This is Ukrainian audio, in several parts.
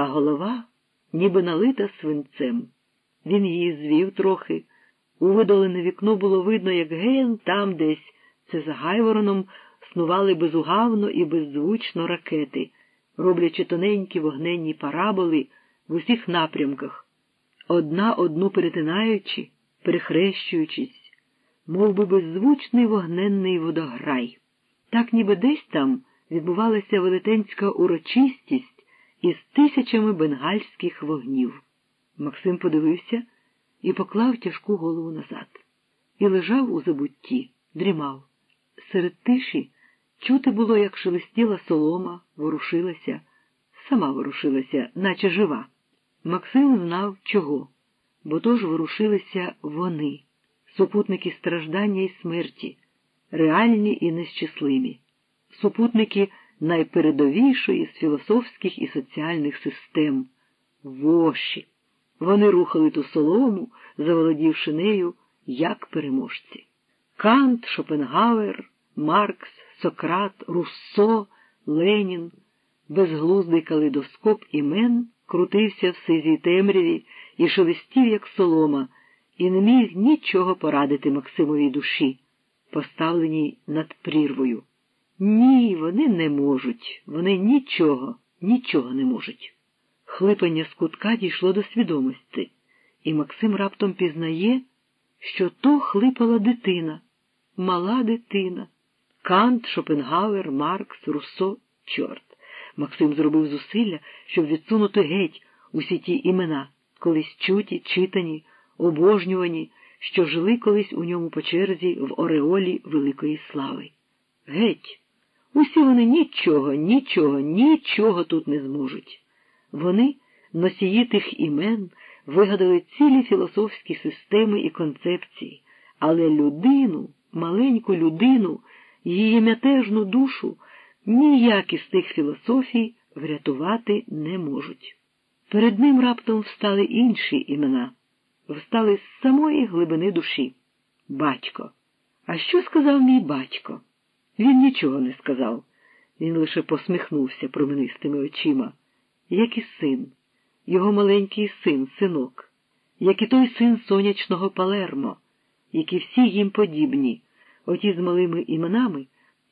а голова ніби налита свинцем. Він її звів трохи. У видолене вікно було видно, як ген там десь, це за Гайвороном, снували безугавно і беззвучно ракети, роблячи тоненькі вогненні параболи в усіх напрямках, одна одну перетинаючи, перехрещуючись, мов би беззвучний вогненний водограй. Так ніби десь там відбувалася велетенська урочистість із тисячами бенгальських вогнів. Максим подивився і поклав тяжку голову назад. І лежав у забутті, дрімав. Серед тиші чути було, як шелестіла солома, ворушилася, сама ворушилася, наче жива. Максим знав чого, бо тож ворушилися вони, супутники страждання і смерті, реальні і нещасливі, супутники найпередовішої з філософських і соціальних систем воші. Вони рухали ту солому, заволодівши нею, як переможці. Кант, Шопенгауер, Маркс, Сократ, Руссо, Ленін, безглуздий калейдоскоп імен крутився в сизій темряві і шелестів, як солома, і не міг нічого порадити Максимовій душі, поставленій над прірвою. Ні, вони не можуть, вони нічого, нічого не можуть. Хлипання з кутка дійшло до свідомості, і Максим раптом пізнає, що то хлипала дитина, мала дитина. Кант, Шопенгауер, Маркс, Руссо, чорт. Максим зробив зусилля, щоб відсунути геть усі ті імена, колись чуті, читані, обожнювані, що жили колись у ньому по черзі в Ореолі великої слави. Геть, усі вони нічого, нічого, нічого тут не зможуть. Вони, носії тих імен, вигадали цілі філософські системи і концепції, але людину, маленьку людину, її мятежну душу ніякі з тих філософій врятувати не можуть. Перед ним раптом встали інші імена, встали з самої глибини душі. Батько. А що сказав мій батько? Він нічого не сказав. Він лише посміхнувся променистими очима. Як і син, його маленький син, синок, як і той син сонячного Палермо, як і всі їм подібні, оті з малими іменами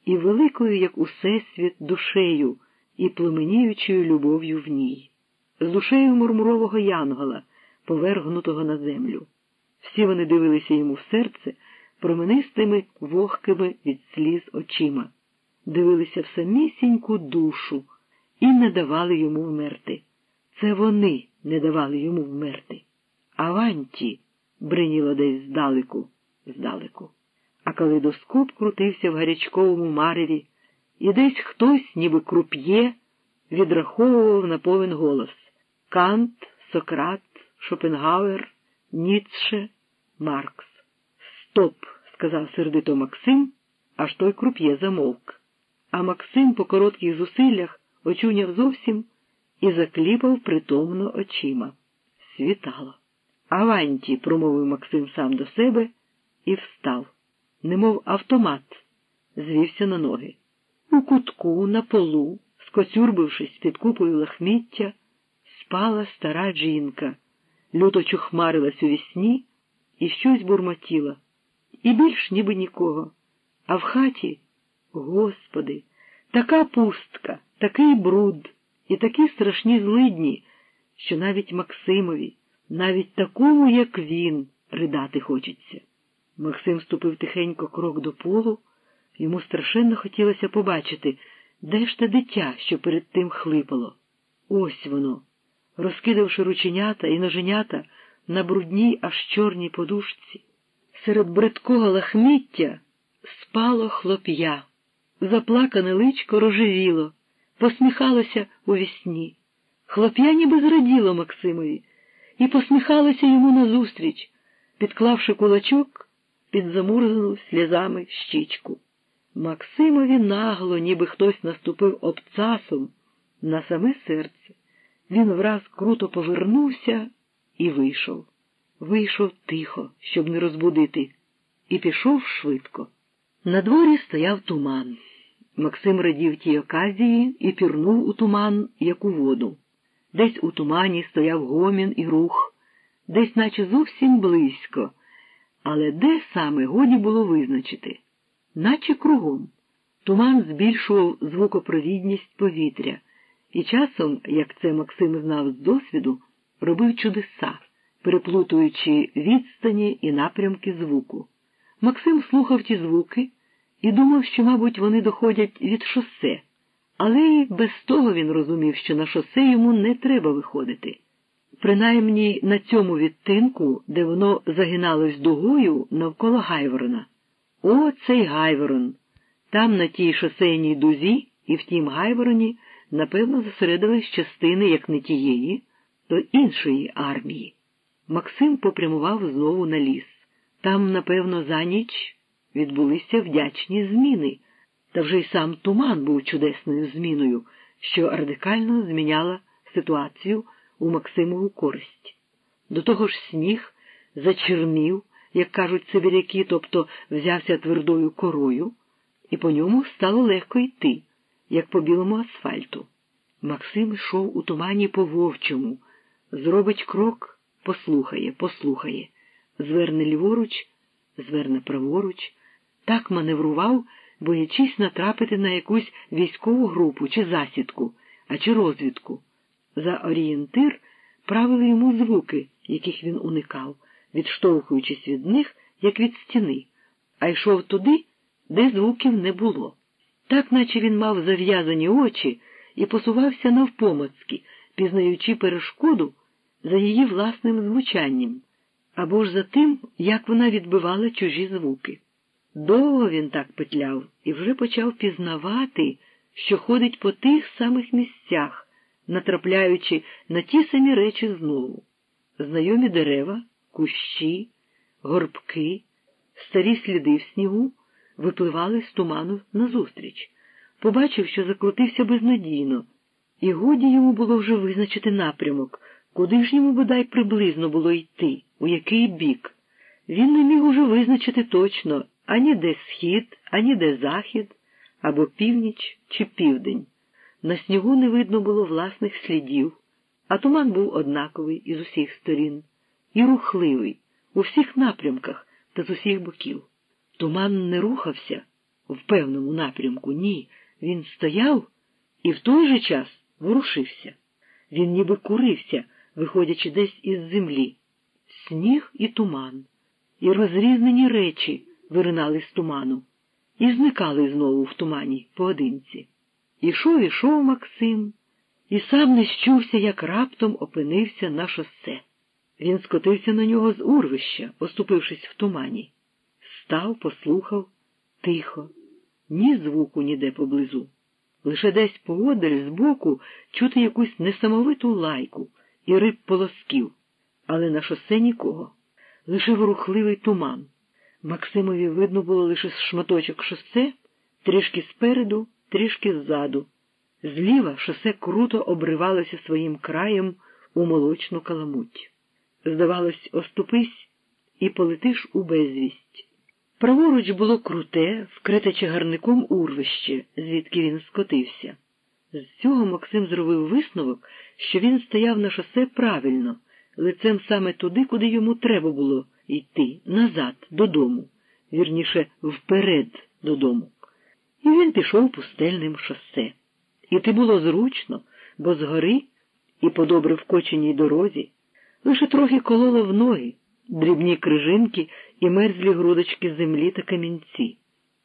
і великою, як усесвіт, душею і племеніючою любов'ю в ній, з душею мурмурового янгола, повергнутого на землю. Всі вони дивилися йому в серце променистими вогкими від сліз очима, дивилися в самісіньку душу і не давали йому вмерти. Це вони не давали йому вмерти. Avanti бриніло десь здалеку, здалеку. А калейдоскоп крутився в гарячковому мареві, і десь хтось, ніби круп'є, відраховував на повен голос Кант, Сократ, Шопенгауер, Ніцше, Маркс. Стоп, сказав сердито Максим, аж той круп'є замовк. А Максим по коротких зусиллях очуняв зовсім і закліпав притомно очима. Світало. Аванті, промовив Максим сам до себе і встав, немов автомат, звівся на ноги. У кутку, на полу, скоцюрбившись під купою лахміття, спала стара жінка, люто чухмарилась у вісні і щось бурмотіла. І більш ніби нікого. А в хаті, господи, така пустка такий бруд і такі страшні злидні, що навіть Максимові, навіть такому, як він, ридати хочеться. Максим ступив тихенько крок до полу, йому страшенно хотілося побачити, де ж те дитя, що перед тим хлипало. Ось воно, розкидавши рученята і ноженята на брудній аж чорній подушці. Серед бридкого лахміття спало хлоп'я, заплакане личко рожевіло посміхалося у вісні. Хлоп'я ніби зраділо Максимові і посміхалося йому назустріч, підклавши кулачок під замурзану сльозами щічку. Максимові нагло, ніби хтось наступив обцасом на саме серце. Він враз круто повернувся і вийшов. Вийшов тихо, щоб не розбудити, і пішов швидко. На дворі стояв туман. Максим радів тій оказії і пірнув у туман, як у воду. десь у тумані стояв гомін і рух, десь, наче зовсім близько, але де саме годі було визначити, наче кругом. Туман збільшував звукопровідність повітря, і часом, як це Максим знав з досвіду, робив чудеса, переплутуючи відстані і напрямки звуку. Максим слухав ті звуки і думав, що, мабуть, вони доходять від шосе, але й без того він розумів, що на шосе йому не треба виходити. Принаймні на цьому відтинку, де воно загиналось дугою навколо Гайворона. О, цей Гайворон! Там, на тій шосейній дузі, і в тім Гайвороні, напевно, зосередились частини, як не тієї, то іншої армії. Максим попрямував знову на ліс. Там, напевно, за ніч відбулися вдячні зміни, та вже й сам туман був чудесною зміною, що радикально зміняла ситуацію у Максимову користь. До того ж сніг зачернів, як кажуть сибіряки, тобто взявся твердою корою, і по ньому стало легко йти, як по білому асфальту. Максим йшов у тумані по вовчому, зробить крок, послухає, послухає, зверне ліворуч, зверне праворуч, так маневрував, боячись натрапити на якусь військову групу чи засідку, а чи розвідку. За орієнтир правили йому звуки, яких він уникав, відштовхуючись від них, як від стіни, а йшов туди, де звуків не було. Так наче він мав зав'язані очі і посувався навпомацьки, пізнаючи перешкоду за її власним звучанням, або ж за тим, як вона відбивала чужі звуки. Довго він так петляв і вже почав пізнавати, що ходить по тих самих місцях, натрапляючи на ті самі речі знову. Знайомі дерева, кущі, горбки, старі сліди в снігу випливали з туману назустріч. Побачив, що закрутився безнадійно, і годі йому було вже визначити напрямок, куди ж йому бодай приблизно було йти, у який бік. Він не міг уже визначити точно ані де схід, ані де захід, або північ чи південь. На снігу не видно було власних слідів, а туман був однаковий із усіх сторін, і рухливий у всіх напрямках та з усіх боків. Туман не рухався в певному напрямку, ні. Він стояв і в той же час ворушився. Він ніби курився, виходячи десь із землі. Сніг і туман, і розрізнені речі виринали з туману, і зникали знову в тумані поодинці. Ішов, ішов Максим, і сам не щувся, як раптом опинився на шосе. Він скотився на нього з урвища, оступившись в тумані. Став, послухав тихо, ні звуку ніде поблизу. Лише десь поодаль збоку чути якусь несамовиту лайку і риб полосків, але на шосе нікого, лише ворухливий туман. Максимові видно було лише шматочок шосе, трішки спереду, трішки ззаду. Зліва шосе круто обривалося своїм краєм у молочну каламуть. Здавалось, оступись і полетиш у безвість. Праворуч було круте, вкрите чагарником урвище, звідки він скотився. З цього Максим зробив висновок, що він стояв на шосе правильно, лицем саме туди, куди йому треба було йти, назад, додому, вірніше, вперед додому. І він пішов пустельним шосе. Іти було зручно, бо згори і по добре вкоченій дорозі лише трохи кололо в ноги, дрібні крижинки і мерзлі грудочки землі та камінці.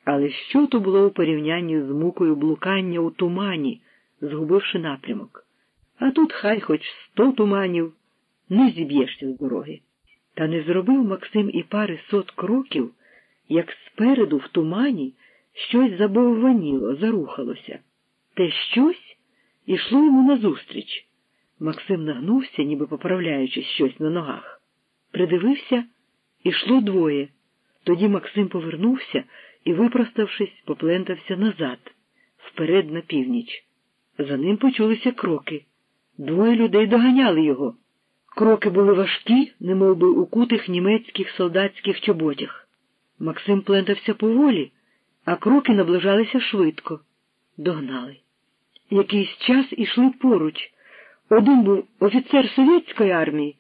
Але що то було у порівнянні з мукою блукання у тумані, згубивши напрямок? А тут хай хоч сто туманів не зіб'єшся з дороги. Та не зробив Максим і пари сот кроків, як спереду в тумані щось забовваніло, зарухалося. Те щось ішло йому назустріч. Максим нагнувся, ніби поправляючи щось на ногах. Придивився, ішло двоє. Тоді Максим повернувся і, випроставшись, поплентався назад, вперед на північ. За ним почулися кроки. Двоє людей доганяли його. Кроки були важкі, немов би у кутих німецьких солдатських чоботях. Максим плентався поволі, а кроки наближалися швидко. Догнали. Якийсь час ішли поруч один був офіцер совєтської армії,